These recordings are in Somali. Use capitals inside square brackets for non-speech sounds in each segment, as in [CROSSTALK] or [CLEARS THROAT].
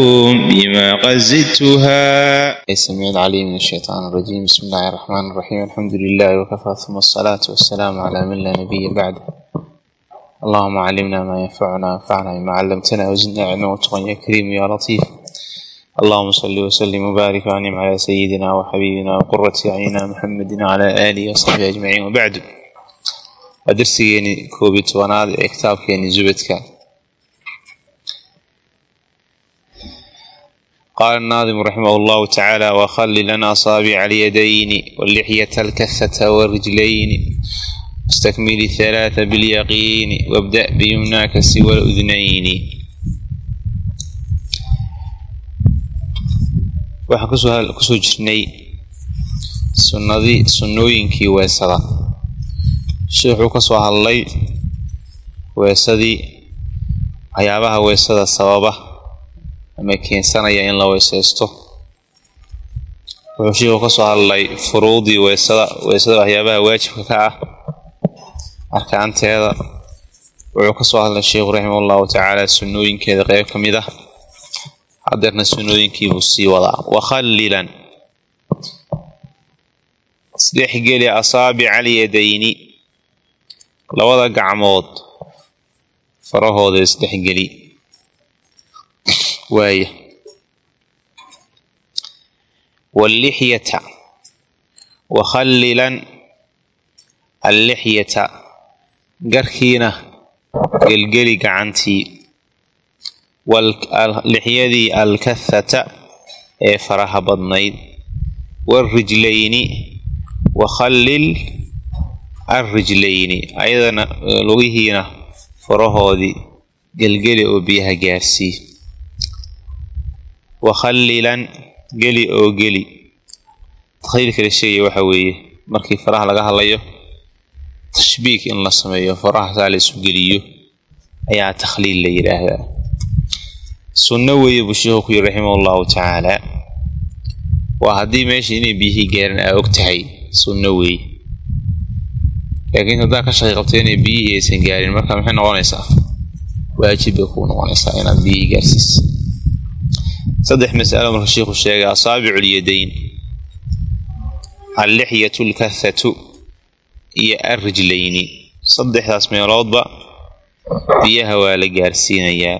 بما قد زدتها السميع العليم من الشيطان الرجيم بسم الله الرحمن الرحيم الحمد لله وكفى ثم الصلاة والسلام على من لا نبي بعده اللهم علمنا ما ينفعنا وانفعنا بما علمتنا وزدنا علما وتقا يا كريم يا لطيف اللهم صل وسلم وبارك وانعم على سيدنا وحبيبنا وقرة أعيننا محمد وعلى آله وصحبه أجمعين وبعد ودرسيني كوبي توناد كتابكيني qala naadim raximah llahu tacaala wakhali lana asaabic alyadayni walixyata alkafata warijlayni wastakmili halaata bilyaqiini wabda biyumnaaka siwa ludnayni waxaan ku soo jirnay sunadii sunnooyinkii weesada. Sheekxuu ka soo hadlay weesadii waxyaabaha weesada sababa ama keensanaya in la weesaysto wuxuu sheikhu ka soo hadlay furuudii weesada weesada waxyaabaha waajibka ka ah. Arkaanteeda wuxuu ka soo hadlay sheikhu raximah allahu tacaala sunnooyinkeeda qeyb ka mid ah. Hadeerna sunnooyinkiibuu sii wadaa. Wakhallilan isdhexgeli asaabica alyadayni labada gacmood farahooda isdhexgeli waaya wallixyata wakhallilan allixyata garkiina gelgeli gacantii lixyadii alkathata ee faraha badnayd waarijlayni wakhallil alrijlayni ayadana lugihiina farahoodii gelgeli oo biyaha gaarsii wakhallilan geli oo geli. Takhliilka la sheegaya waxa weeye markii faraha laga hadlayo tashbiik in la sameeyo faraha saa la isu geliyo ayaa takhliil la yidhaahdaa sunno weeye buu sheikhu ku yiri raximah allahu tacaala waa haddii meesha inay biyihii gaarin aa og tahay sunno weeye. Laakiin haddaa ka shaqi qabto inay biyihii aysan gaarin marka maxay noqonaysaa? Waajib bay kuu noqonaysaa inaad biyihii gaarsiisa saddex mas'alo marka sheikhu sheegay asaabicu lyadayn allixyatu alkathatu iyo alrijlayni saddexdaas meeloodba biyaha waa la gaarsiinayaa.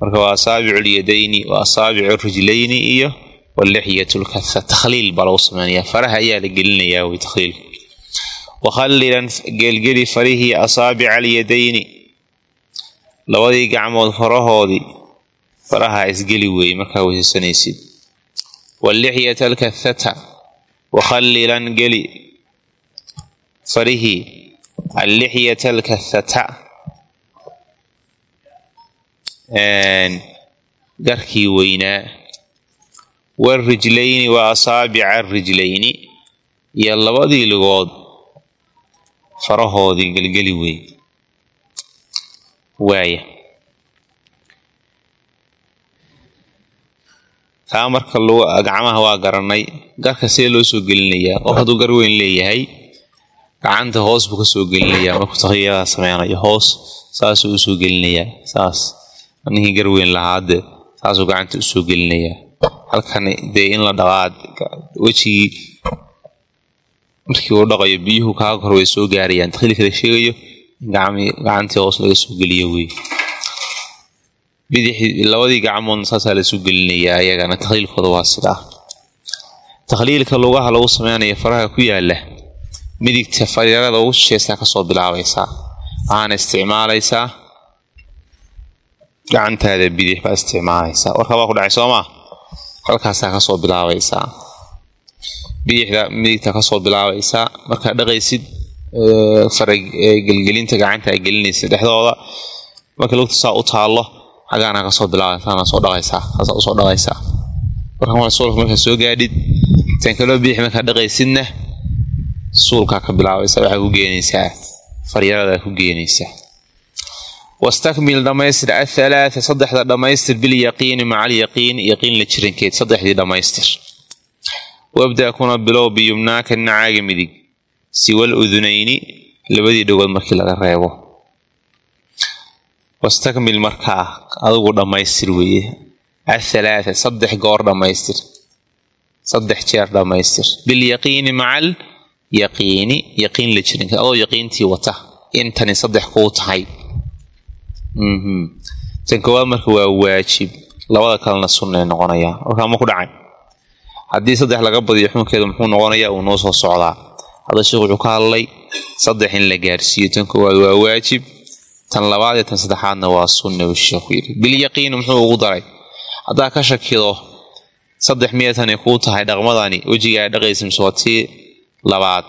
Marka waa asaabicu lyadayni wa asaabicu rijlayni iyo walixyatu lkatha takhliil baa lagu sameynaya faraha ayaa la gelinayaa way takhliilka wakhallilan gelgeli farihii asaabica alyadayni labadii gacmood farahoodii faraha isgeli weeye markaa weysaysanaysid wallixyata alkathata wakhallilan geli. Farihii allixyata alkathata garkii weynaa. Waarijlayni wa asaabica arijlayni iyo labadii lugood farahoodii gelgeli wey waaya taa marka gacmaha waa garanay. Garka see loo soo gelinayaa. Qof hadduu gar weyn leeyahay gacanta hoos buu ka soo gelinayaa. Markuu takhliiladaa sameynayo hoos saasuu u soo gelinayaa. Saas ninkii gar weyn lahaa dee saasuu gacanta u soo gelinayaa. Halkan dee in la dhaqaad wejigii markii uu dhaqayo biyuhu kaaga hor way soo gaarayaan. Takhliilka la sheegayo in gacantii hoos laga soo geliyo wey bidixii labadii gacmoodna saasaa la soo gelinayaa ayagana takhliilkooda waa sidaa. Takhliilka lugaha lagu sameynaya faraha ku yaalla midigta fariirada ugu shisheesaa ka soo bilaabaysaa. Waxaana isticmaalaysaa gacantaada bidix baa isticmaalaysaa. Warka baa ku dhacay soomaa halkaasaa ka soo bilaabaysaa. Bidixda midigta ka soo bilaabaysaa. Markaad dhaqaysid faragelgelinta gacanta a gelinaysa dhexdooda marka lugta saa u taallo xaggaana ka soo bilaaba taana soo dhaqaysaa taasaa u soo dhaqaysaa marka suulka markaa soo gaadhid tan kaloo biixi markaa dhaqaysidna suulkaa ka bilaabaysa waxaa ku geenaysaa faryaradaa ku geenaysaa wastakmil dhammaystir athalaatha saddexda dhammaystir bilyaqiini maca alyaqiin yaqiin la jirankeed saddexdii dhammaystir wabda kuna bilow biyumnaaka dhinacaaga midig siwal udunayni labadii dhogood markii laga reebo wastakmil markaa adigu dhammaystir weeye. Athalaatha saddex goor dhammaystir saddex jeer dhammaystir bilyaqiini maca al yaqiini yaqiin la jirankeed adoo yaqiintii wata. Intani saddex kuu tahay. Tan koowaad marka waa waajib. Labada kalena sunnay noqonayaa markaa ma ku dhacay? Haddii saddex laga badiyo xukunkeeda muxuu noqonayaa uu noo soo socdaa. Hadda sheekh wuxuu ka hadlay saddex in la gaarsiiyo. Tan koowaad waa waajib tan labaad iyo tan saddexaadna waa sunna buu sheekhu yidhi. Bilyaqiin muxuu ugu daray. Haddaa ka shakido saddex miyatani kuu tahay dhaqmadani wejigaa dhaqaysa mise waa tii labaad.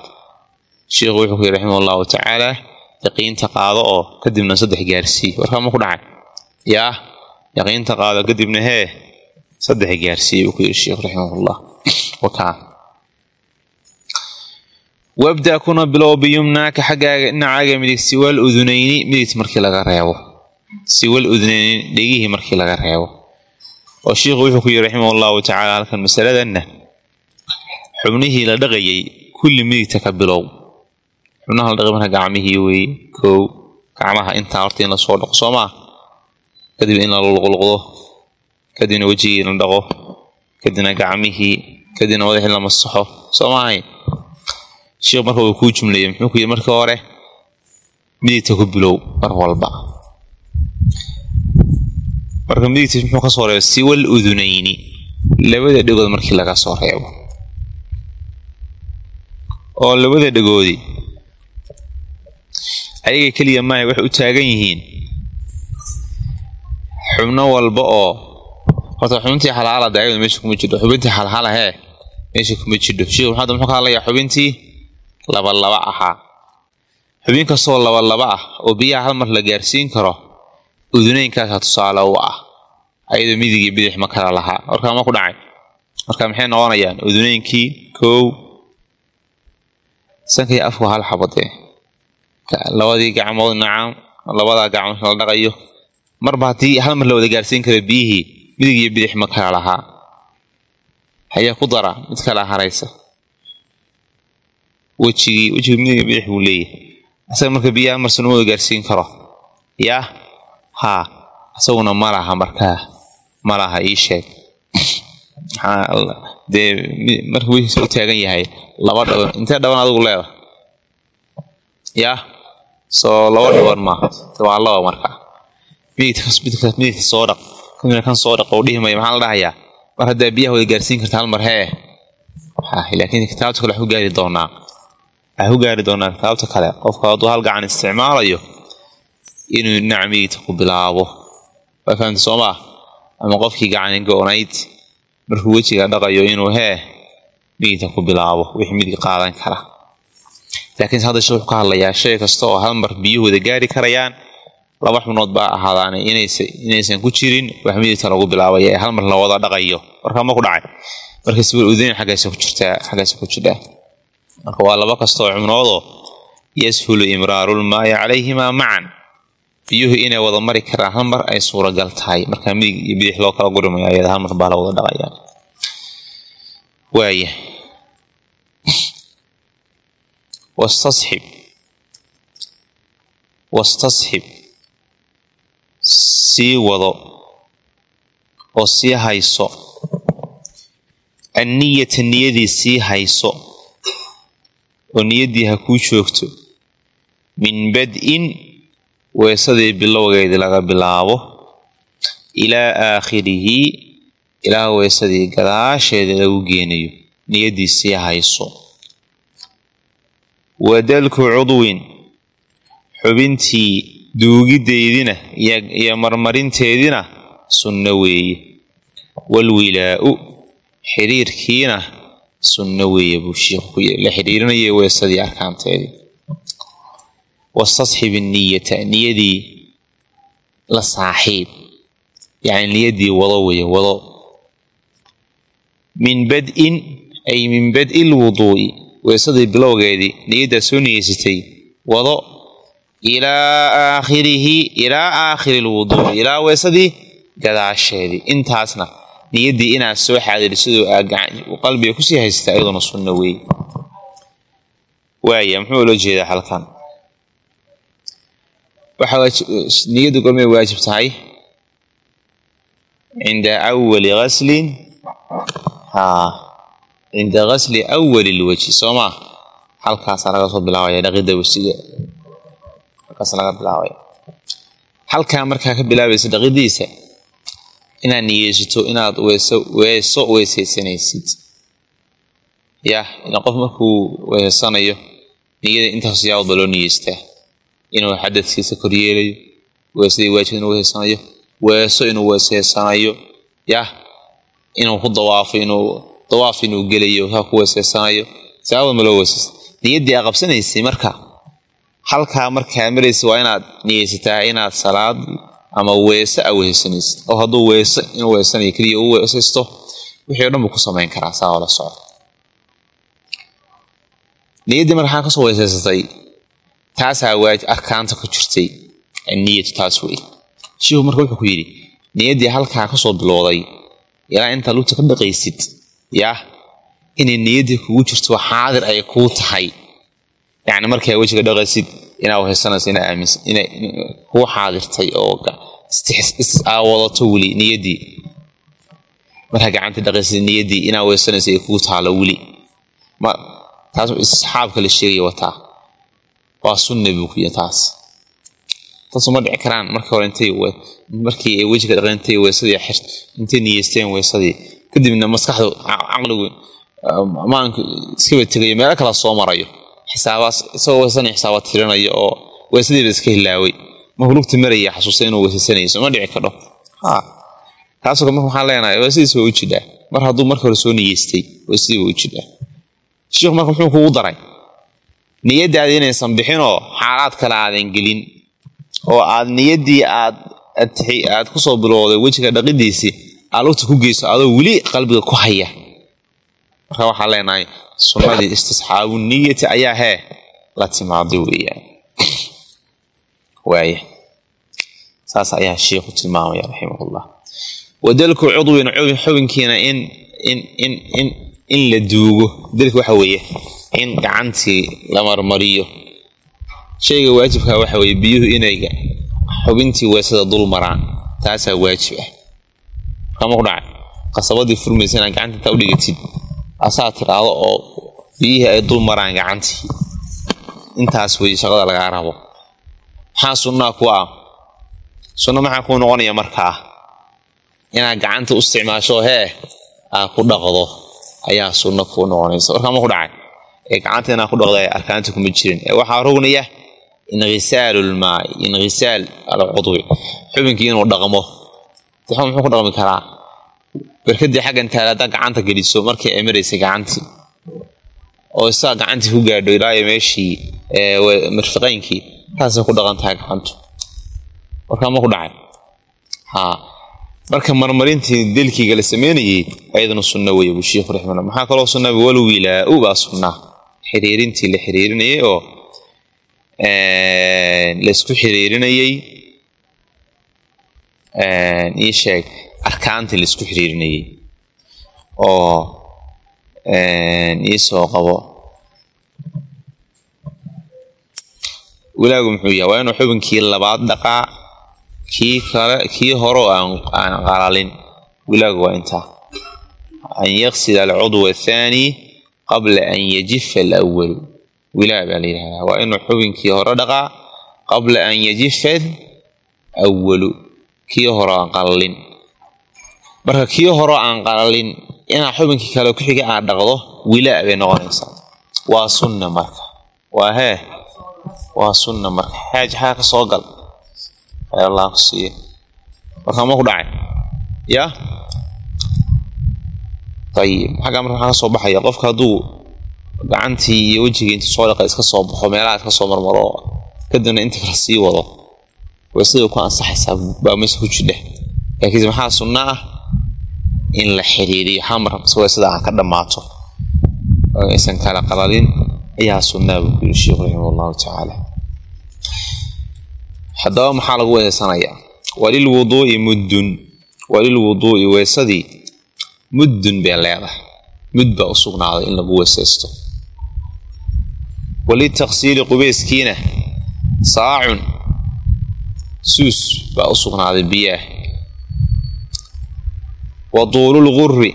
Sheekhu wuxuu ku yidhi raximah allahu tacaala yaqiinta qaado oo kadibna saddex gaarsii warkaa ma ku dhacay. Yaa yaqiinta qaado kadibna hee saddex gaarsiiye buu ku yidhi sheekh raximahullah. Wakaa wabda kuna bilow biyumnaaka xaggaaga dhinacaaga midig siwal udunayni midigta markii laga reebo. Siwal udunayni dhegihii markii laga reebo. Oo sheikhu wuxuu ku yidhi raximah tacaala halkan masaladanna xubnihii la dhaqayay kulli midigta ka bilow. Xubnaha la dhaqay marka gacmihii weeye kow gacmaha intaa horta in la soo dhaqo soo maa kadib in la luqluqdo kadibna wejigii la dhaqo kadibna gacmihii kadibna madaxii la masaxo soo maahay sheikh marka uu kuu jumleeyey muxuu ku yidhi markii hore midigta ku bilow mar walba. Marka midigta muxuu ka soo reebo siwal udunayni labada dhegood markii laga soo reebo. Oo labada dhegoodi ayaga keliya maaha waxay u taagan yihiin. Xubno walba oo horta xubintii halhalada ayadu meesha kuma jidho xubintii halhala hee meesha kuma jidho. Sheikhu hadda muxuu ka hadlayaa xubintii labalaba ahaa. Xubin kastoo labalaba ah oo biyaha hal mar la gaarsiin karo udunaynkaasa tusaale u ah. Ayadoo midig iyo bidix ma kala lahaa. Warkaa ma ku dhacay. Marka maxay noqonayaan udunaynkii kow sankii afku hal xabadee labadii gacmood nacam labadaa gacmood la dhaqayo. Marba haddii hal mar la wada gaarsiin karo biyihii midig iyo bidix ma kala lahaa. Hayaa ku dara mid kala haraysa wejigii wejigii midig bidix buu leeyahay. Asaga marka biyaha hal mar sunuma wada gaarsiin karo yaa haa isaguna ma laha markaa ma laha ii sheeg. Dee marka wejigiisa u taagan yahay laba dhaban intee dhaban adigu leeda yaa soo laba dhaban maaha waa laba marka. Midigta soo dhaq kadibna kan soo dhaq oo dhihi maya maxaa la dhahayaa? Mar haddaa biyaha wada gaarsiin karta hal mar hee. Laakiin kitaabta kale wax ku gaari doonaa waxaa ku gaari doonaa kitaabta kale. Qofka hadduu hal gacan isticmaalayo inuu dhinaca midigta ku bilaabo. Waa fahamta soo maa ama qofkii gacan go-nayd markuu wejiga dhaqayo inuu hee midigta ku bilaabo wixii midig qaadan kara. Laakiinse hadda wuxuu ka hadlayaa shay kasta oo hal mar biyuhu wada gaari karayaan laba xubnood baa ahaadaan inaysan ku jirin wax midigta lagu bilaabaya ee hal mar la wada dhaqayo. Warkaa ma ku dhacay. Marka siwal udayn xaggaasa ku jirtaa xaggaasa ku jidhaa marka waa laba kasta oo xubnoodoo yashulu imraarulmaayi calayhimaa macan biyuhu inay wada mari karaan hal mar ay suuragal tahay. Markaa midig iyo bidix loo kala gurimayo ayada hal mar baa la wada dhaqaya waaya wastasxib wastasxib sii wado oo sii hayso. Anniyata niyadii sii hayso oo niyaddii ha kuu joogto. Min bad-in weesadii bilowgeedii laga bilaabo. Ilaa aakhirihi ilaa weesadii gadaasheeda lagu geenayo. Niyaddii sii hayso. Wadalku cudwin. Xubintii duugiddeydina iyo marmarinteedina sunno weeye. Walwilaa'u xiriirkiina sunno weeye buu sheikhu la xidhiirinaya weesadii arkaanteedii. Wastasxib inniyata niyadii la saaxiib yani niyadii wado weeye wado. Min bad-in ay min bad-i lwuduu'i weesadii bilowgeedii niyaddaa soo niyeysatay wado. Ilaa aakhirihi ilaa aakhiri lwuduu'i ilaa weesadii gadaasheedii intaasna niyaddii inaad soo xaadirisidoo qalbiga ku sii haysata iyaduna sunno weeye waaya muxuu loo jeedaa halkan? Niyaddu gormay waajib tahay. Cinda awali aslin haa cinda gasli awali lwajhi soo maa halkaasaa laga soo bilaabaya dhaqidda wesiga halkaasa laga bilaabaya. Halkaa markaa ka bilaabaysa dhaqidiisa inaad niyeysato inaad weeso weeso weesaysanaysid. Yah ina qof markuu weesanayo niyada intaas yaabadba loo niyeystaa. Inuu xadadkiisa koryeelayo weesadii waajib inuu weesaysanayo weeso inuu weesaysanayo yah inuu ku dawaafo inuu dawaaf inuu gelayo ha ku weesaysanayo saabad ma loo weesaysa. Niyaddii aa qabsanaysay marka halkaa markaa maraysa waa inaad niyeysataa inaad salaad ama weese a weesaysanaysid oo hadduu weese inuu weesanayo keliya u weesaysto wixii o dhan buu ku samayn karaa saa oo la socdo niyaddii marka waxaa ka soo weesaysatay taasaa waaj arkaanta ku jirtay niyatu taas wey shiiku marka wuxuu ku yidhi niyaddii halkaa ka soo bilowday ilaa intaa lugta ka dhaqaysid yah inay niyaddii kugu jirto xaadir ay kuu tahay. Yacni markaa wejiga dhaqaysid inaa ina kuu xaadirtay oo wadato weli niyaddii markaa gacanta dhaqaysid niyaddii inaa wehaysanayso ay kugu taalo weli. Taas isxaabka la sheegaya wataa waa sunna buu ku yahay taas. Taas uma dhici karaan markii hore intay markii ay wejiga dhaqeen intay weesadii xir intay niyeysteen weesadii kadibna maskaxdu caqligu maanku iskaba tegayo meelo kala soo marayo isagoo weesanaya xisaabaad tirinayo oo weesadiiba iska hilaaway. Markuu lugta maraya xasuusta inuu weesaysanayso ma dhici kadho ha. Taasoo marka waxaan leenahay weesadiis waa u jidhaa mar hadduu marka hore soo niyeystay weesadii waa u jidhaa sheikhu marka muxuu kugu daray niyaddaadi inaysan bixinoo xaalaad kale aadan gelin oo aad niyaddii aad aad ku soo bilowday wejiga dhaqidiisii aad lugta ku geyso adoo weli qalbiga ku haya marka waxaan leenahay sunnadii istisxaabu niyati ayaa hee la timaaday weeyaan waaya saas ayaa sheikhu tilmaamaya raximahullah. Wadalku cudwin xubinkiina in in in in in la duugo. Dalka waxa weeye in gacantii la marmariyo. Shayga waajibkaa waxa weeye biyuhu inay xubintii weesada dul maraan. Taasaa waajib ah. Kama ku dhacay qasabadii furmaysa inaad gacanta intaa udhigatid asaa tiraado oo biyihii ay dul maraan gacantii. Intaas weye shaqada lagaa rabo. Maxaa sunnaa ku ah? Sunno maxaa kuu noqonaya markaa inaad gacanta u isticmaasho hee aad ku dhaqdo. Ayaa sunno kuu noqonaysa. Warkaa ma ku dhacay? Ee gacanta inaad ku dhaqda arkaanta kuma jirin. Ee waxaa rognaya inhisaalu lmaai inhisaal alcudwi. Xubinkii inuu dhaqmo. Muxuu ku dhaqmi karaa barkadii xaggan taala haddaa gacanta geliso markii ay maraysay gacantii oo isaa gacantii ku gaadho ilaayo meeshii mirfiqaynkii taasay ku dhaqan tahay gacantu warkaa ma ku dhacay. Haa. Marka marmarintii delkiiga la sameynayay ayadana sunno weeye buu sheikhu raximalla maxaa kaloo sunnaa walwilaa-u baa sunnaa xiriirintii la xiriirinayay oo laysku xiriirinayey ii sheeg arkaantii la isku xiriirinayey oo ii soo qabo. Wilaagu muxuu yahay waa inuu xubinkii labaad dhaqaa kii kale kii hore aan qalalin. Wilaagu waa intaa. An yaqsida alcudwa athaani qabla an yajifa alawalu wilaa baa la yidhahdaa. Waa inuu xubinkii hore dhaqaa qabla an yajifa awalu kii hore aan qalalin marka kii hore aan qalalin inaa xubinkii kale ku xiga aad dhaqdo wilaa bay noqonaysaa. Waa sunna marka. Waa hee? Waa sunna marka. Xaaj xaa ka soo gal. Allah ku siiya markaa ma ku dhacay? Ya? Ayib xaggaa marka waxaa ka soo baxaya? Qofka hadduu gacantii iyo wejigii inta soo dhaqa iska soo baxo meelaha iska soo marmaro kadibna inta kala sii wado. Way sida ku ansaxaysaa baa meesha ku jidha laakiinse maxaa sunno ah in la xiriiriyo hamar weesada ah ka dhammaato. Oo aysan kala qalalin ayaa sunnaa buu ku yidhi sheikhu raximah allahu tacaala haddaba maxaa lagu weesaysanayaa walilwuduu'i muddun walilwuduu'i weesadii muddun bay leedahay. Mud baa u sugnaaday in lagu weesaysto walitaqsiili qubeyskiina saacun suus baa u sugnaaday biyaah wa tuululgurri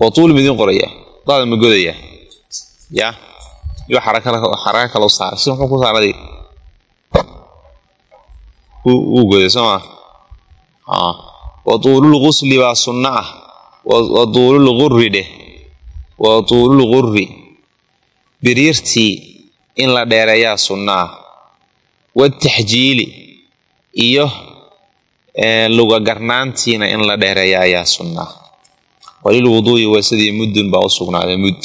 wa tuul midiin qoraya. Daada ma godaya. Yaa iyo xaraka kala u saaray si muxuu ku saaraday uu goday soo maa wa tuululgusli baa sunno ah. Wa tuululgurri dheh. Wa tuululgurri biriirtii in la dheereeyaa sunno ah. Wataxjiili iyo lugagarnaantiina in la dheereeya ayaa sunno ah walilwuduu'i weesadii muddun baa u sugnaaday mud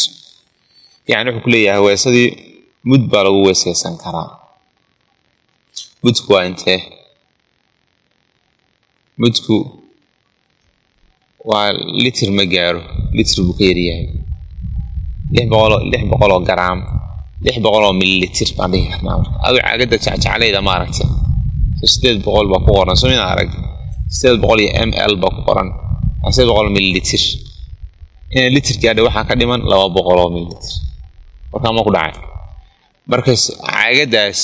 yacni wuxuu ku leeyahay weesadii mud baa lagu weesaysan karaa. Mudku waa intee? Mudku waa litir ma gaaro litir buu ka yaryahay lix boqoloo lix boqoloo garaam lix boqoloo mililitir baan dhihi karnaa marka. Aduu caagadda jecjeclayda maaragta sideed boqol baa ku qoran soo mina arag? Sideed boqol iyo m l baa ku qoran. Sideed boqol mililitir litir gaadha waxaa ka dhiman laba boqoloo mililitir markaa ma ku dhacay. Markas caagaddaas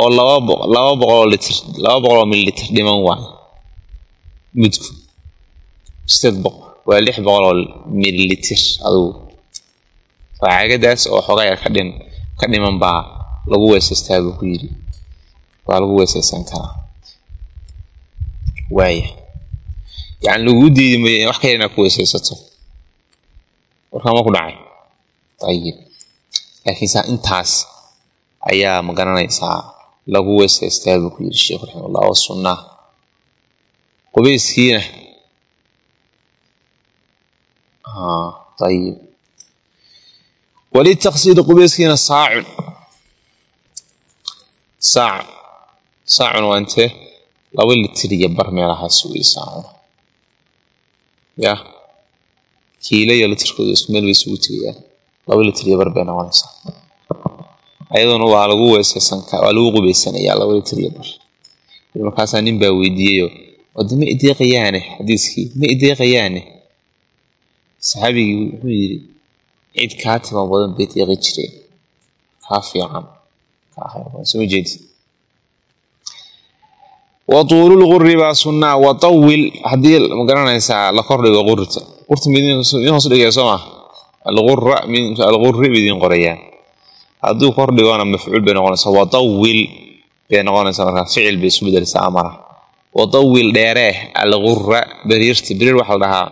oo laba boqoloo litir laba boqoloo mililitir dhiman waayo mudku sideed boqol waa lix boqoloo mililitir adugu waa caagadaas oo xoogaa yar ka dhiman baa lagu weesaystaa buu ku yidhi waa lagu weesaysan karaa waaya yacni laguu diidi mayo in wax ka yar inaad ku weesaysato warkaa ma ku dhacay. Ayib laakiin saa intaas ayaa ma garanaysaa lagu weesaystaa buu ku yidhi sheekhu raximahullah oo sunnaa qubeyskiina ayib walitaqsiiri qubeyskiina saacun. Saac saacun waa intee laba litir iyo bar meelahaas wey saacuna ya kiilo iyo litirkooda isku meel bay isugu tegayaan laba litir iyo bar bay noqonaysaa ayadoona waa lagu weesaysan waa lagu qubeysanayaa laba litir iyo bar. Markaasaa nin baa weydiiyeyo wade ma ideeqayaane xadiiskii? Ma ideeqayaane saxaabigii wuxuu yidhi cid kaa tima badan bay deeqi jireen. Kaa fiican. Soma jeedi wa tuululgurri baa sunnaa wa tawil haddii ma garanaysaa la kordhigo qurrita qurta midin hoos dhigaya soo maa algura algurri midiin qorayaan hadduu kordhigona mafcuul bay noqonaysaa wa tawil bay noqonaysaa markaa ficil bay isu bedeleysaa amara wa tawil dheeree algura beriirta beriir waxaa la dhahaa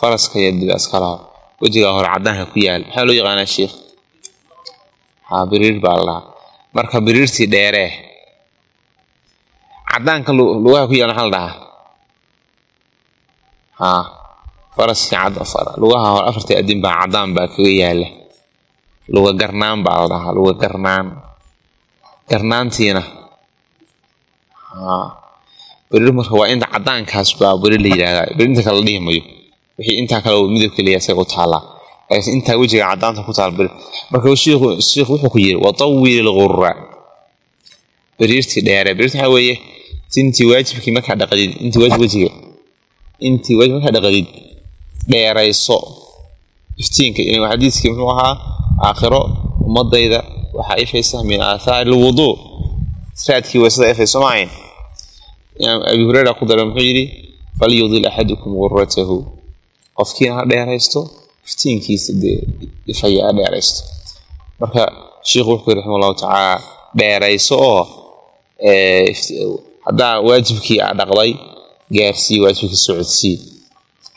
faraska iyo dibaskalaha wejigaa hore caddaanka ku yaal maxaa loo yaqaanaa sheikh haa biriir baa la dhahaa marka biriirtii dheeree caddaanka lugaha ku yaal maxaa la dhahaa haa faraskii lugaha hore afartii adin baa caddaan baa kaga yaalla luga garnaan baa la dhahaa luga garnaan. Garnaantiina haa biriir marka waa inta caddaankaas baa biriir la yidhahdaa biriir inta kale la dhihi mayo. Wixii intaa kale midabka leeyahay isaga u taallaa. Intaa wejiga caddaanta ku taal beri marka shiikhu wuxuu ku yidhi watawil ilghurra beriirtii dheere. Beriirta waxaa weeye intii waajibkii markaa dhaqdid intii waajib wejiga intii waajib markaa dhaqdid dheerayso iftiinka ilan xadiiskii muxuu ahaa aakhiro ummadayda waxaa ifaysa min aathaari lwuduu raadkii weysada ifayso ma ahayn imaam abi hureyra ku daray muxuu yidhi falyudil axadukum gurratahu qofkiina ha dheeraysto iftiinkiisa dee ifaya ha dheeraysto marka sheikhu wuxuu yiri raxima allahu tacaala dheerayso oo haddaa waajibkii aa dhaqday gaarsii waajibkii socodsii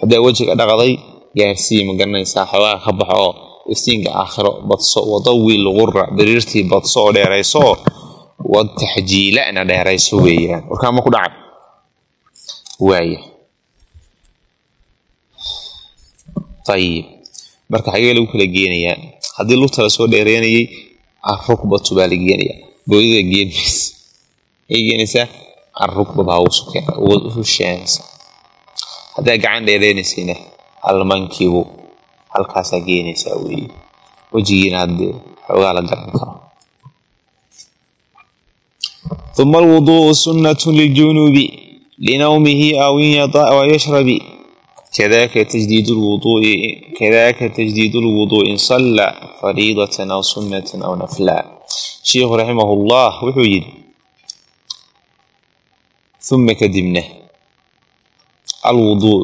haddaa wejiga dhaqday gaarsii ma garanaysaa xoogaa ka baxo oo iftiinka aakhiro badso wadawil gura bariirtii badso oo dheerayso wataxjiilana dheerayso weeyaan. Warkaa ma ku dhacay? Waaya ayib marka xagee lagu kala geenayaa haddii lugta la soo dheereynayay arukbatu baa la geenayaa. Booyada geenmays maxay geenaysaa ugu sheenaysa haddaa gacan dheereynaysayna almankibu halkaasaa geenaysaa weeye wejigiina haddee xoogaa la garan karo uma alwuduءu sunnatu liljunubi linawmihi aw yashrabi kadaka tajdiid lwuduui kadaka tajdiid lwuduءi in salla fariidatan aw sunnatan aw nafla sheikhu raximah wuxuu yidhi uma kadibna alwuduu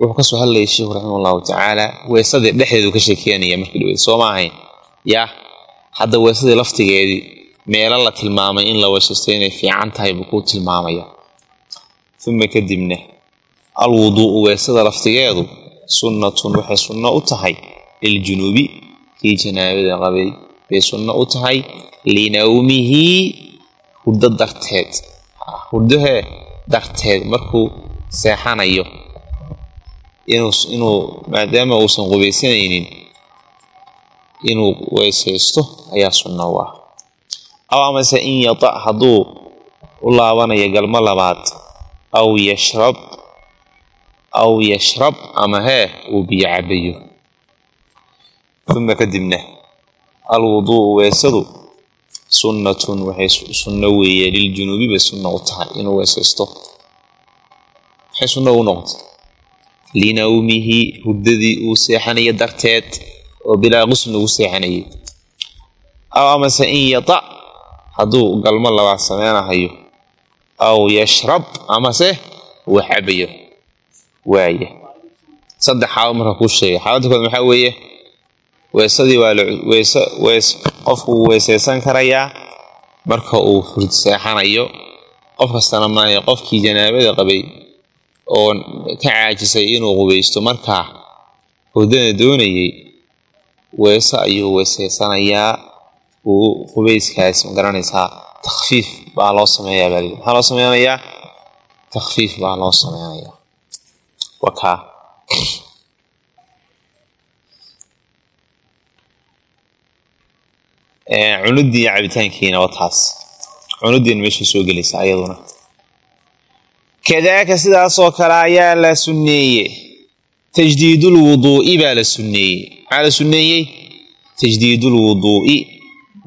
wuxuu ka soo hadlayay sheikhu raximah llahu tacaala weesadii dhexdeedu ka sheekeynaya markii dhaweyd soo ma ahayn? Yaa hadda weesadii laftigeedii meelo la tilmaamay in la weesaysto inay fiican tahay buu kuu tilmaamaya uma kadibna alwuduu'u weesada laftigeedu sunnatun waxay sunno u tahay liljunuubi kii janaabada qabay bay sunno u tahay linawmihi hurdo darteed hurdahee darteed markuu seexanayo inuu maadaama uusan qubaysanaynin inuu weysaysto ayaa sunno u ah. Aw amase in yata hadduu u laabanayo galmo labaad aw yashrab aw yashrab ama hee uu biyo cabayo uma kadibna alwuduu'u weesadu sunnatun waxay sunno weeye liljunuubi bay sunno u tahay inuu weesaysto. Maxay sunno ugu noqotay. Linawmihi hurdadii uu seexanayo darteed oo bilaa qusn ugu seexanayay. Aw amase in yata hadduu galmo labaad sameynahayo aw yashrab amase uu cabayo waaya saddex xaalad marka kuu sheegay. Xaaladda kood maxaa weeye? Weesadii waa wees wees qofku wuu weesaysan karayaa marka uu hurd seexanayo qof kastana maayo qofkii janaabada qabay oo ka caajisay inuu qubaysto markaa hurdana doonayay weese ayuu weesaysanayaa uu qubayskaas ma garanaysaa takfiif baa loo sameeyaa baa lii maxaa loo sameynayaa takfiif baa loo sameynayaa wakaa cunudii iyo cabitaankiina waa taas cunudiina meesha soo gelaysa ayaduna. Kadaaka sidaasoo kale ayaa la sunneeye tajdiidulwuduu'i baa la sunneeyey. Maxaa la sunneeyey? Tajdiidulwuduu'i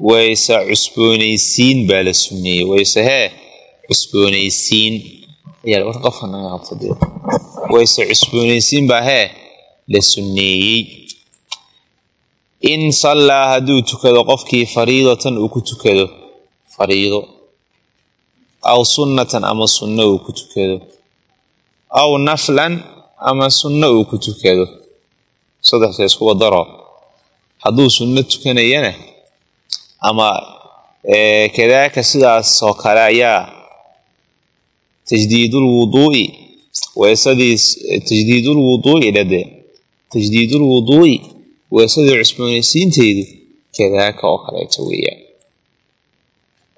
wayse cusboonaysiin baa la sunneeyey. Wayse hee cusboonaysiin. Ayaa qofka naga qabta dee cusboonaysiin baa hee la sunneeyey in sallaa hadduu tukado qofkii fariidatan uu ku tukado. Fariido. Aw sunnatan ama sunno uu ku tukado. Aw naflan ama sunno uu ku tukado. Saddexda iskuwa daro hadduu sunno tukanayana ama kadaaka sidaasoo kale ayaa tajdiidulwuduu'i weesadii tajdiidulwuduu'i dhade tajdiidulwuduu'i weesadii cusboonaysiinteydu kadaaka oo kaleeto weeyaan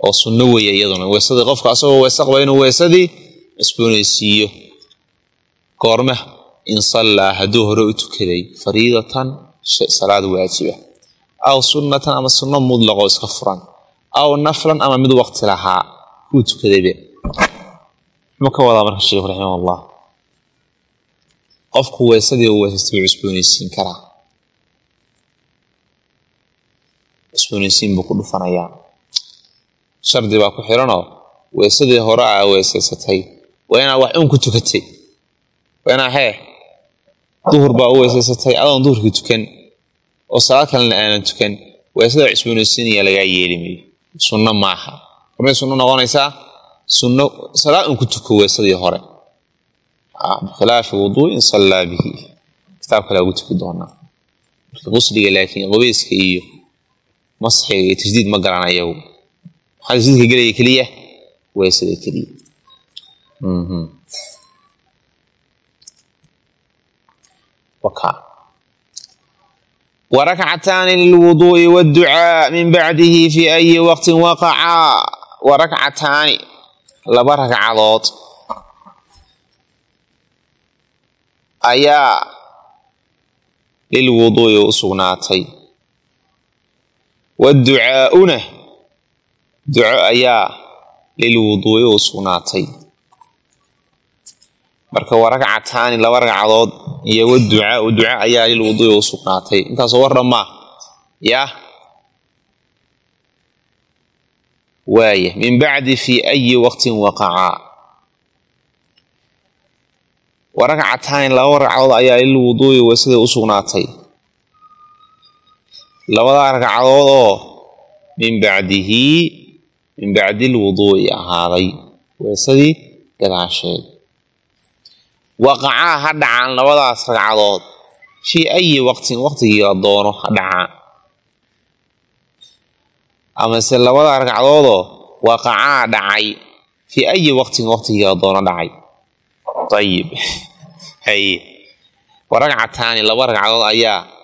oo sunno weeya iyaduna. Weesadii qofka asagoo weese inuu weesadii cusboonaysiiyo. Goorma in sallaa hadduu hore u tukaday fariidatan salaad waajiba. Aw sunnatan ama sunno mudlaqoo iska furan. Aw naflan ama mid waqti lahaa kuu tukadaybe muxuu ka wadaa marka sheikhu raximah qofku weesadii uu weesaystay wuu karaa cusboonaysiin buu ku dhufanayaa. Shardi baa ku xiranoo weesadii hore aa weesaysatay. Waa inaad wax un ku tukatay. Waa inaa hee duhur baa u weesaysatay. Adoon duhurkii tukan oo salaad kalena aanan tukan weesada cusboonaysiinaya lagaa yeeli mayo sunno maaha. Hormay sunno noqonaysaa? Sunno salaad un ku tuko weesadii hore. Bikhilaafi wuduu'in sallaa bihi. Kitaab kale ugu tuki doonaa. Marka qusliga laakiin qubeyska iyo masxiga iyo tajdiid ma garan ayagu maxaa tajdiidka gelaya keliya weesada keliya warakcataani lilwuduu'i wاdducaa min bacdihi fi ayi waqtin waqacaa warakcataani laba ragcadood ayaa lilwuduu'i u wadducaa'una duco ayaa lilwuduu'i u sugnaatay. Marka waa ragcataani laba ragcadood iyo wa ducaau duca ayaa lilwuduu'i u sugnaatay. Intaasoo war dhammaa yah waaya min bacdi fii ayi waqtin waqacaa wa ragcataani laba ragcadood ayaa lilwuduu'i weysada u sugnaatay labadaa ragcadood oo min bacdihi min bacdi lwuduu'i ahaaday. Weesadii gadaasheed waqacaa ha dhacaan labadaas ragcadood. Fii ayi waqtin waqtigii la doono ha dhacaan amase labadaa ragcadoodoo waqacaa dhacay. Fii ayi waqtin waqtigii la doono dhacay. Ayib haye [LAUGHS] wa ragcataani laba ragcadood ayaa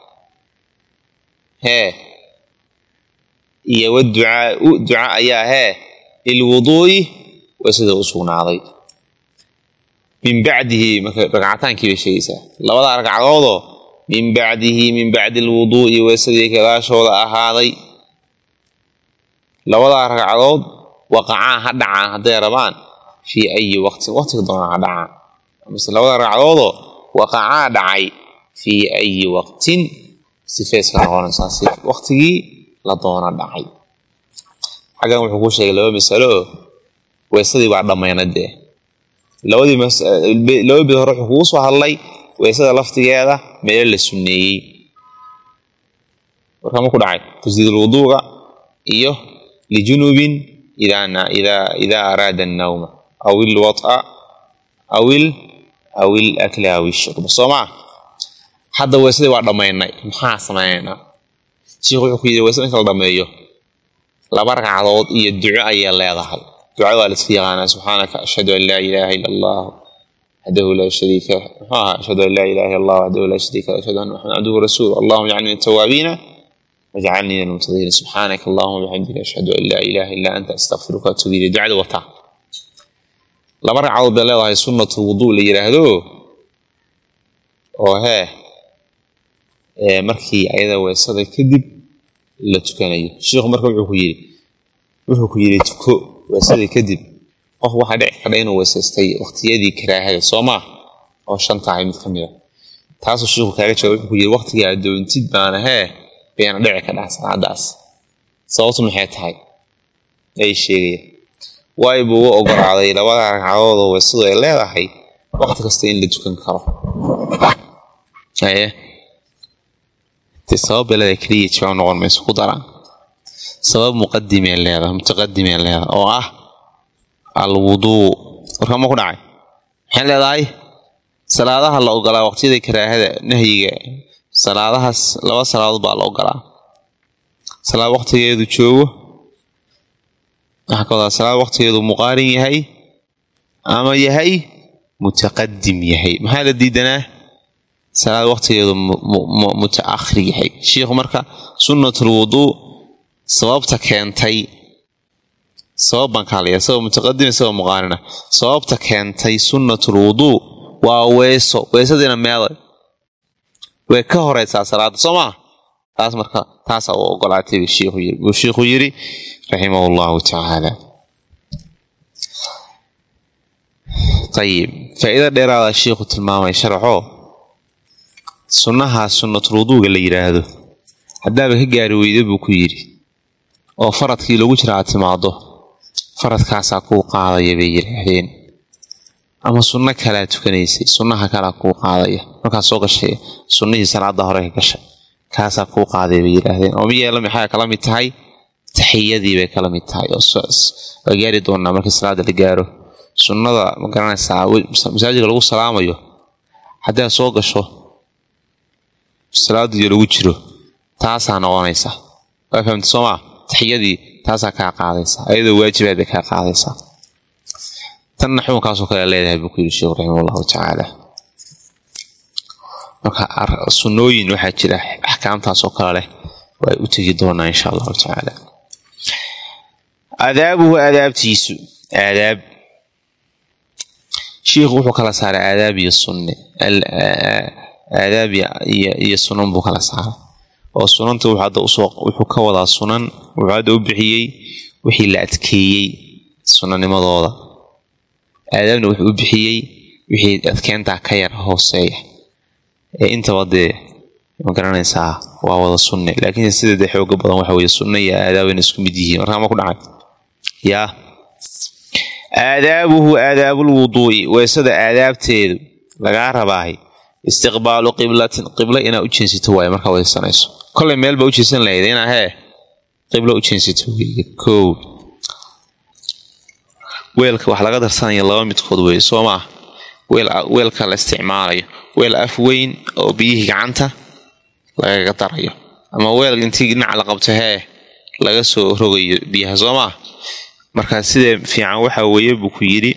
hee? Iyo wa ducaau duca ayaa hee? Lilwuduu'i weysada u sugnaaday. Min bacdihi marka ragcataankii bay sheegaysaa. Labadaa ragcadoodoo min bacdihi min bacdi alwuduu'i weysadii gadaashooda ahaaday. Labadaa ragcadood waqacaa ha dhacaan hadday rabaan fii ayi waqtin waqtiga doonaa ha dhacaan. Amase labadaa ragcadoodoo waqacaa dhacay fii ayi waqtin sifeeska noqonaysaa si la doona dhacay. Xaggan wuxuu ku sheegay laba masalo oo weysadii baa dhammayna dee. Laba bid hore wuxuu kugu soo hadlay weysada laftigeeda meelo la sunneeyey. Warkama ku dhacay? Wuduuga iyo lijunubin idaa araada annawma. Aw ilwata aw aw il akla aw soo maa hadda weysadii waa dhammaynay maxaa samaynaynaa sheikhu wuxuu ku yidhi weysada inta la dhameeyo. Laba ragcadood iyo duco ayay leedahay. Ducada waa laiska yaqaanaa subxaanaka ashhadu an laa ilaaha ila allah waxdahu laa shariika muxuu ahaa ashhadu an laa ilaha illa allah waxdahu laa shariika lah ashhadu anna maxamed cabduhu rasuul allahuma jcalni min atawaabiina wajcalnii min almutadiina subxaanaka allahuma bixamdika ashhadu an laa ilaha illa anta astaqfiruka atuubu ilay ducada wataa laba ragcadood bay leedahay sunnatu wuduu la yidhaahdo oo hee markii ayada weysada kadib la tukanayo. Sheikhu marka wuxuu ku yidhi wuxuu ku yidhi tuko weysadii kadib. Qof waxaa dhici kardha inuu weysaystay waqtiyadii karaahada soo maa oo shan tahay mid ka mid a taasuu sheikhu kaaga jawaab wuxuu ku yidhi waqtigaa doontid baana hee bayna dhici kardhaa salaadaas sababtu maxay tahay? Ay sheegaya waay buu ogolaaday labada ragcadood oo weysadu ay leedahay waqti kasta in la tukan karo sabab beleda keliya jawaab noqon mayso. Ku daraan. Sabab muqadimee leedahay mutaqadimee leedahay oo ah alwuduu warkama ku dhacay. Maxay leedahay salaadaha la ogolaa waqtiyada karaahada nahyiga salaadahaas laba salaadood baa la ogolaa salaad waqtigeedu joogo waxaa wadaa salaad waqtigeedu muqaarin yahay ama yahay mutaqadim yahay. Maxaa la diidanaa salaad waqtigeedu mutaakhir yahay. Shiikhu marka sunnatul wuduu sababta keentay sabab baan ka hadlaya isagoo mutaqadim isagoo muqaarina sababta keentay sunnatul waa weeso weesadiina meeday way ka horeysaa salaada soo maa taas marka taasaa u ogolaatay buu shiikhu yiri raximahu llahu tacaala ayib faa-iida dheeraada shiikhu tilmaamay sharxo sunnaha sunnatul wuduuga la yidhaahdo haddaaba ka gaari weydo buu ku yidhi oo faradkii lagu jira aad timaado faradkaasaa kuu qaadaya bay yidhaahdeen. Ama sunno kalea tukanaysay sunnaha kalea kuu qaadaya. Markaad soo gashay sunnihii salaada hore ka gashay kaasaa kuu qaadaya bay yidhaahdeen. Oo miyeela maxay kala mid tahay? Taxiyadii bay kala mid tahay. Waa gaari doonaa markii salaada la gaaro. Sunnada ma garanaysaa masaajidka lagu salaamayo haddaad soo gasho salaadiyo lagu jiro taasaa noqonaysa. Waa fahamta soo maa taxiyadii taasaa kaa qaadaysa ayadoo waajibaad bay kaa qaadaysaa tanna xukunkaasoo kale leedahay buu ku yidhi sheekhu raximah allahu tacaala. Marka sunnooyin waxaa jira axkaamtaasoo kale leh way u tegi doonaa insha allahu tacaala. Aadaabuhu aadaabtiisu aadaab. Shiikhu wuxuu kala saaray aadaab iyo sunne aadaab iyo sunan buu kala saaray. Oo sunanta wuxuu ka wadaa sunan wuxuu hadda u bixiyey wixii la adkeeyey sunnanimadooda aadaabna wuxuu u bixiyey wixii adkeentaa ka yar hooseeya. Ee intaba dee ma garanaysaa waa wada sunne. Laakiin sida dee xooga badan waxa weye sunne iyo aadaab ina isku mid yihiin. Markaa ma ku dhacay? Yaa aadaabuhu aadaabulwuduu'i weesada aadaabteedu lagaa rabaahay istiqbaalu qiblatin qiblo inaa u jeensito waaye markaa weysanayso kollay meel baa u jeesan lahayd inaa hee? Qiblo u jeensito weye kow. Weelka wax laga darsanaya laba midkood weye soo maa weelka la isticmaalayo. Weel af weyn oo biyihii gacanta lagaga darayo. Ama weel intii dhinaca la qabto hee laga soo rogayo biyaha soo maa markaa sida fiican waxa weeye buu ku yidhi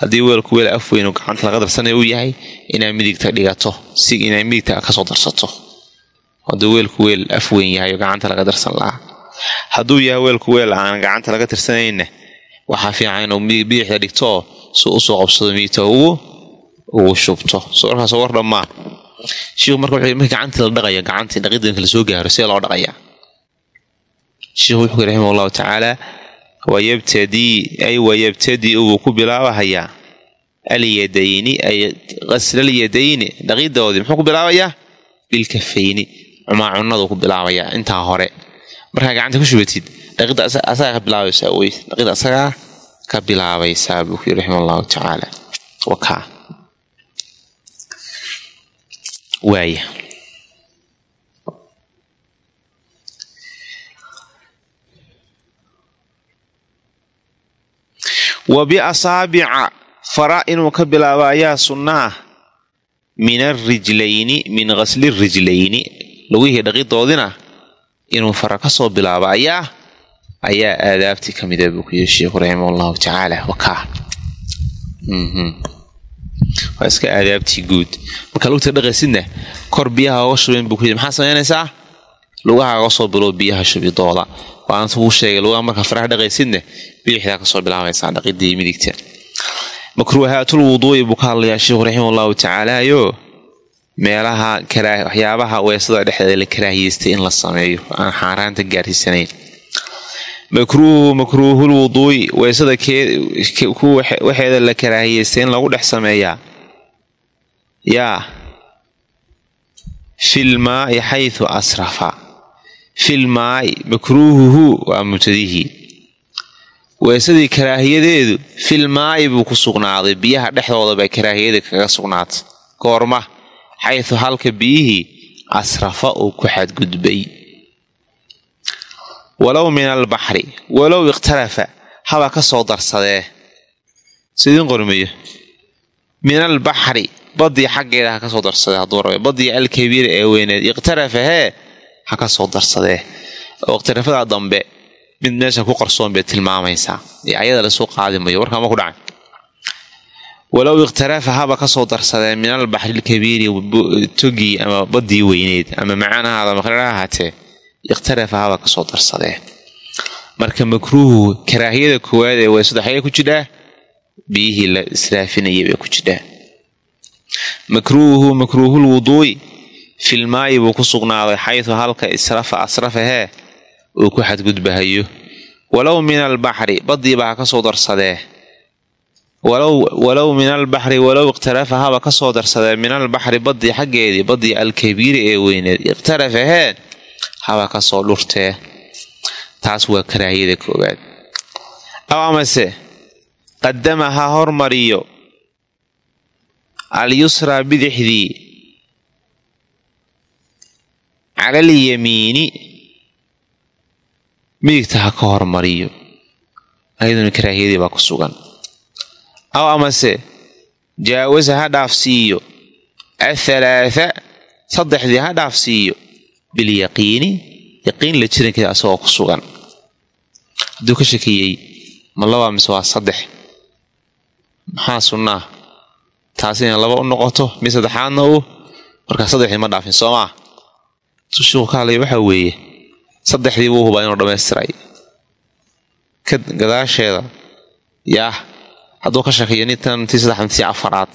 haddii weelku weel af weyn oo gacanta laga darsanayo uu yahay inaa midigta dhigato si inaa midigta ka soo darsato. Hadduu weelku weel af weyn yahay oo gacanta laga darsan lahaa. Hadduu yahay weelku weel aan gacanta laga tirsanayna waxaa fiican inuu bidixda dhigtoo si u soo qabsado midigta ugu ugu shubto. Soo markaas war dhammaa shiikhu marka wuxuu marka gacantii la dhaqaya gacantii dhaqidanka la soo gaaro see loo dhaqayaa shiikhu wuxuu raximah allahu tacaala wayabtadii ay wayabtadi buu ku bilaabahayaa alyadayni ay qaslalyadayni dhaqidoodii muxuu ku bilaabayaa? Bilkafayni cumaacunadu ku bilaabayaa intaa hore. Markaa gacanta ku shubatid dhaqida asagaa ka bilaabaysaa wey dhaqida asagaa ka bilaabaysaa buu ku yiri raximah allahu tacaala. Wakaa waaya wa biasaabica fara inuu ka bilaabo ayaa sunna ah min alrijlayni min ghasli rijlayni. Lugihii dhaqidoodina inuu fara ka soo bilaabo ayaa ayaa aadaabtii ka mida buu ku yiri sheikhu raximah allahu tacaala wakaa waa iska aadaabtii guud. Marka lugta dhaqaysidna kor biyaha oga shubeen buu ku yiri maxaa samaynaysaa lugaha oga soo bilow biyaha shubidooda. Waana tuu sheegay lugaha markaa faraha dhaqaysidna bidixdaa ka soo bilaabaysaa dhaqidii midigta makruuhaatul wuduu'i buu ka hadlayaa sheikhu raximah allahu tacaalaayo. Meelaha waxyaabaha weesada dhexdeeda la karaahiyeystay in la sameeyo. Aan xaaraanta gaarsiisanayn. Makruuhu makruuhul wuduu'i weesada waxeeda la karaahiyeystay in lagu dhex sameeyaa. Yaa. Filmaai xaytu asrafa filmaai makruuhuhu waa mubtadihii weesadii karaahiyadeedu filmaa'i buu ku sugnaaday biyaha dhexdooda bay karaahiyada kaga sugnaatay. Goorma xaytu halka biyihii asrafa uu ku xadgudbay. Walow min albaxri walow ikhtalafa haba ka soo darsadee. Sidiin qormeyo min albaxri badii xaggeeda ha ka soo darsadee hadduu raba badii alkabiira ee weyneed ikhtarafa hee ha ka darsadee oo ikhtirafada dambe mid meesha ku qarsoon bay tilmaamaysaa. Ee ayada la soo qaadi mayo warkaama ku dhacay. Walow ikhtarafa haba ka soo darsadee min albaxri alkabiiri togii ama badii weyneed ama macaanahaada maqrara ahaatee ikhtarafa haba ka soo darsadee marka makruuhu karaahiyada koowaad ee weysada xagee ku jidhaa biyihii la israafinayay bay ku jidhaa makruuhu makruuhul wuduu'i filmaayi buu ku sugnaaday xaytu halka israfa asrafa hee uu ku xadgudbahayo. Walow min albaxri badiiba ha ka soo darsadee. Walow min albaxri walow ikhtarafa haba ka soo darsadee. Min albaxri badii xaggeedii badii alkabiiri ee weyneed ikhtarafa hee haba ka soo dhurtee. Taas waa karaahiyada koowaad. Aw amase qadama ha hormariyo. Alyusraa bidixdii calal yamiini midigta ha ka hormariyo ayaduna karaahiyadii baa ku sugan aw amase jaawasa ha dhaafsiiyo athalaatha saddexdii ha dhaafsiiyo bilyaqiini yaqiin la jirankeeda asagoo ku sugan hadduu ka shakiyey ma labaa mise waa saddex maxaa sunnaa taas inay laba u noqoto mid saddexaadna uu markaa saddexdii ma dhaafin soo maa tushiku ka hadlaya waxaa weeye saddexdii buu hubaa inuu dhammaystiray gadaasheeda yaah hadduu ka shakiyo nintan tii saddex tii afaraad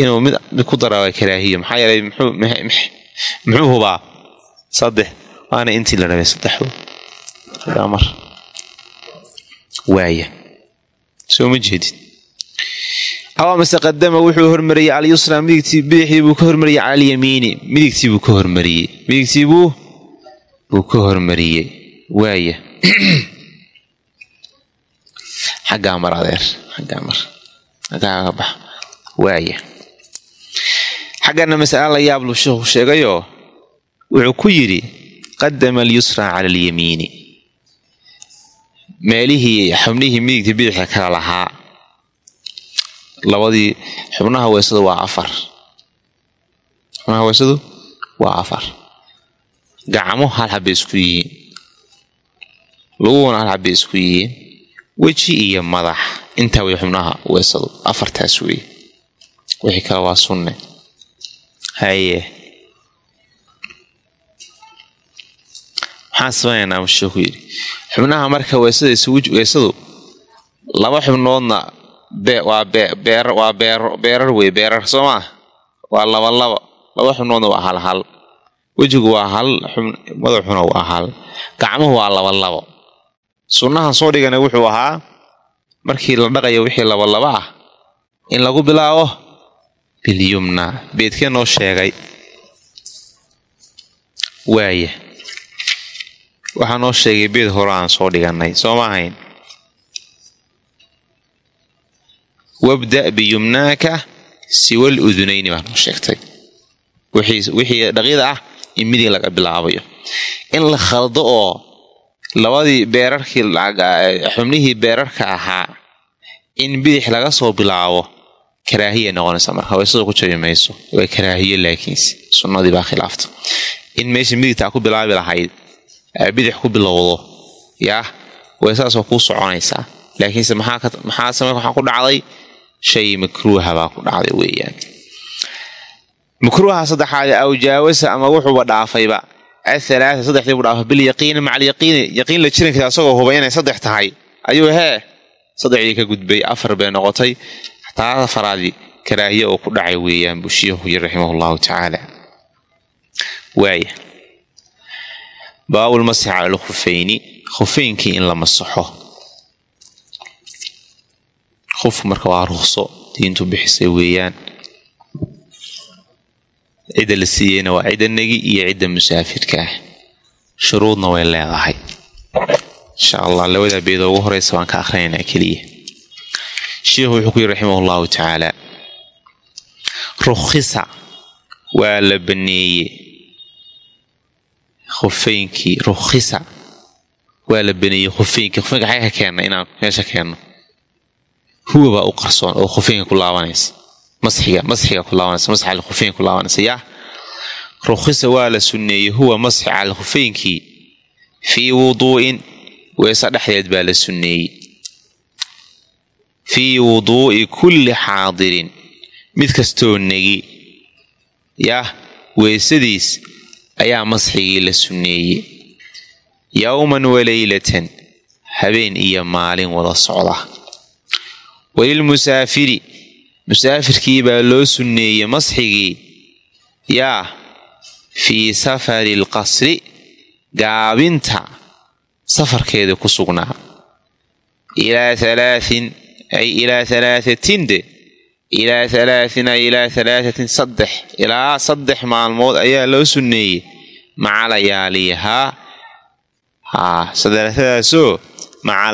inuu mid ku daraa waa karaahiyo maxaa yeelay muxuu hubaa saddex waana intii la rabay saddexdu. Mar. Waaya. Soo ma jeedid aw amase qadama wuxuu hormariyey midigtii bidixdii buu ka hormariyey cala alyamiini midigtii buu ka hormariyey midigtii buu ka hormariyey waaya. [CLEARS THROAT] Xaggaa mar adeer xaggaa mar xaggaaga bax. Waaya. Xaggana mas'ala la yaab luu sheekhu sheegayoo wuxuu ku yidhi qadama alyusra cala alyamiini meelihii xubnihii midigta bidixda kala lahaa labadii xubnaha weysadu waa afar. Xubnaha weysadu waa afar. Gacmo hal xabbay isku yihiin. Luguguna hal xabbay isku yihiin. Weji iyo madax. Intaa way xubnaha weysadu. Afartaas weeye wixii kale waa sunne. Haye maxaan samaynaynaa musheeku yidhi? Xubnaha marka weysada weysadu laba xubnoodna waa waa beerar wey beerar soo maa waa laba laba laba xubnoodna waa hal hal. Wejigu waa hal madaxuna waa hal. Gacmuhu waa laba labo. Sunnahan soo dhigana wuxuu ahaa markii la dhaqayo wixii labalaba ah in lagu bilaabo bilyumna beedkee noo sheegay? Waaya waxaa noo sheegay beed hore aan soo dhigannay soo ma wabda biyumnaaka siwal udunayni baa sheegtay. Wixii dhaqyada ah in midig laga bilaabayo. In la khaldo oo labadii beerarkii xubnihii beerarka ahaa in bidix laga soo bilaabo karaahiya noqonaysa marka. Weysada ku jabi mayso. Waa karaahiye laakiinse. Sunnadii baa khilaafta. In meesha midigtaa ku bilaabi lahayd bidix ku bilowdo yaa weysadaas waa kuu soconaysaa. Laakiinse maxaa same waxaa ku dhacday shay makruuha baa ku dhacday weeyaan. Makruuha saddexaad aw jaawasa ama wuxuuba dhaafayba athalaata saddexdii buu bilyaqiini maca yaqiin la jirankeeda asagoo huba inay saddex tahay. Ayuu hee saddexdii ka gudbay. Afar bay noqotay. Xataa afaraadii karaahiye oo ku dhacay weeyaan buu shiihu yiri raximah llahu tacaala waaya baabulmasix cala khufaynkii in la masaxo khuf marka waa ruqso diintu bixisay weeyaan. Cidda la siiyeyna waa cidda negi iyo cidda musaafirka ah. Shuruudna way leedahay. Insha allah labadaa beeda ugu horeysa waan ka akrinaynaa keliya. Sheikhu wuxuu ku yiri raximah llahu tacaala rukhisa waa la baneeye khufaynkii rukhisa waa la baneeyey. Khufaynkii khufeynka xagga ka keenna inaan meesha keenno huwa baa u qarsoon oo khufeynka ku laabanaysa. Masxiga masxiga ku laabanaysa masx al khufeyn ku laabanaysa yaa rukhisa waa la sunneeyey huwa masxi cala khufeynkii fii wuduu'in weese dhexdeed baa la sunneeyey. Fii wuduu'i kulli xaadirin mid kastoo negi yah weesadiis ayaa masxigii la sunneeyey. Yowman walaylatan habeen iyo maalin wada socda walilmusaafiri musaafirkii baa loo sunneeyey masxigii yaa fii safari alqasri gaabinta safarkeeda ku sugnaa ilaa halaatin ay ilaa halaatatinde ilaa halaatin ay ilaa halaatatin saddex ilaa saddex maalmood ayaa loo sunneeyey maca layaaliyahaa haa sadexdaasoo maca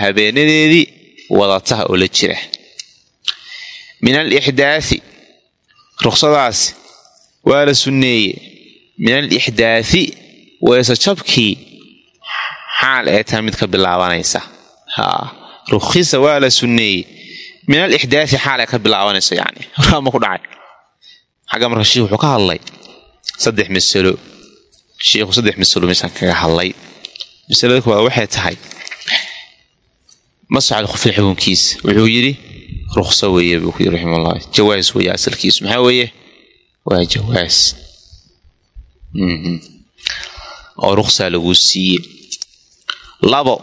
habeenadeedii wadataha oo la jira. Min alixdaathi ruksadaasi waa la sunneeye min alixdaathi weese jabkii xaal ee taa mid ka bilaabanaysa. Rukhisa waa la sunneeyey. Min alixdaathi xaal ee ka bilaabanaysa yani warkaama ku dhacay. Xagga marka sheikh wuxuu ka hadlay saddex masalo. Sheikhu saddex masalo meeshaan kaga hadlay. Masalada koowaad waxay tahay masxal khufil xukunkiisa wuxuu yidhi rukso weeye buu ku yiri raxima ullah jawaas weeye asalkiisu maxaa weeye? Waa jawaas. Oo ruksaa laguu siiye labo.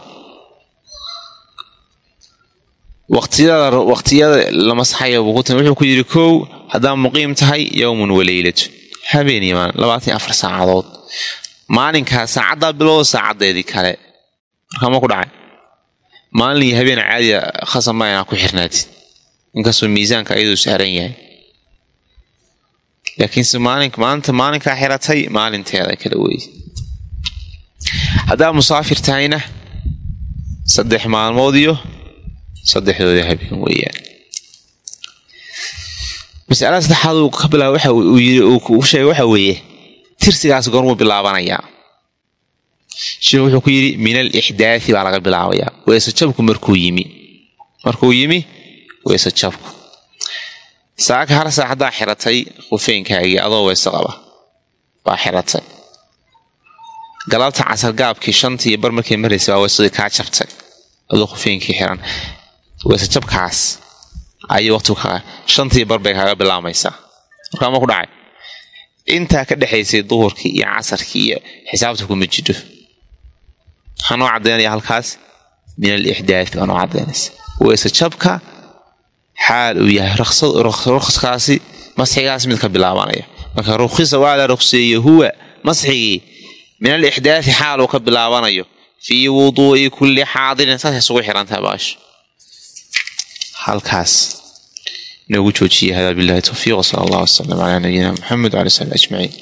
Waqtiyada waqtiyada la masaxaya buu ku wuxuu ku yidhi kow haddaa muqiim tahay yowmun waleylatu habeen iyo maalin labaatan afar saacadood. Maalinkaa saacaddaa bilowda saacaddeedii kale. Markaa ma ku dhacay maalin iyo habeen caadiya khasab ma inaa ku xirnaatid. Inkastoo miisaanka ayaduu saaran yahay. Laakiinse maalin maanta maalinkaa xiratay maalinteeda kala weye haddaa musaafir tahayna saddex maalmood iyo saddexdooda habeen weeyaan. Masalada saddexaad uu ka bilaaba waxa uu yiri uu sheegay waxa weeye tirsigaas goormuu bilaabanayaa sheekhu wuxuu ku yidhi min al ixdaathi baa laga bilaabayaa weese jabku markuu yimi. Markuu yimi weese jabku. Saaka hal saac haddaa xiratay khufeynkaagii adoo weyse qaba. Baa xiratay. Galabta casargaabkii shantii bar markay maraysa baa weysadii kaa jabtay. Adoo khufeynkii xiran. Weyse jabkaas ayuu waqtigu ka shantii bar bay kaaga bilaamaysaa. Markaa ma ku dhacay. Intaa ka dhexaysay duhurkii iyo casarkii iyo xisaabta kuma jidho waxaa noo caddaynaya halkaas. Min al ixdaathi baa noo caddaynaysa weyse jabka xaal uu yahay. Rukaskaasi masxigaas mid ka bilaabanaya marka rukhisa waa la rukseeye huwa masxigii. Min al ixdaathi xaal uu ka bilaabanayo. Fii wuduu'i kulli xaadirin saasay isugu xirantaha baasha halkaas inoogu joojiya hada bilahi towfiiq sala allah wasalam calaa nabiyina muxamed wala sali ajmaciin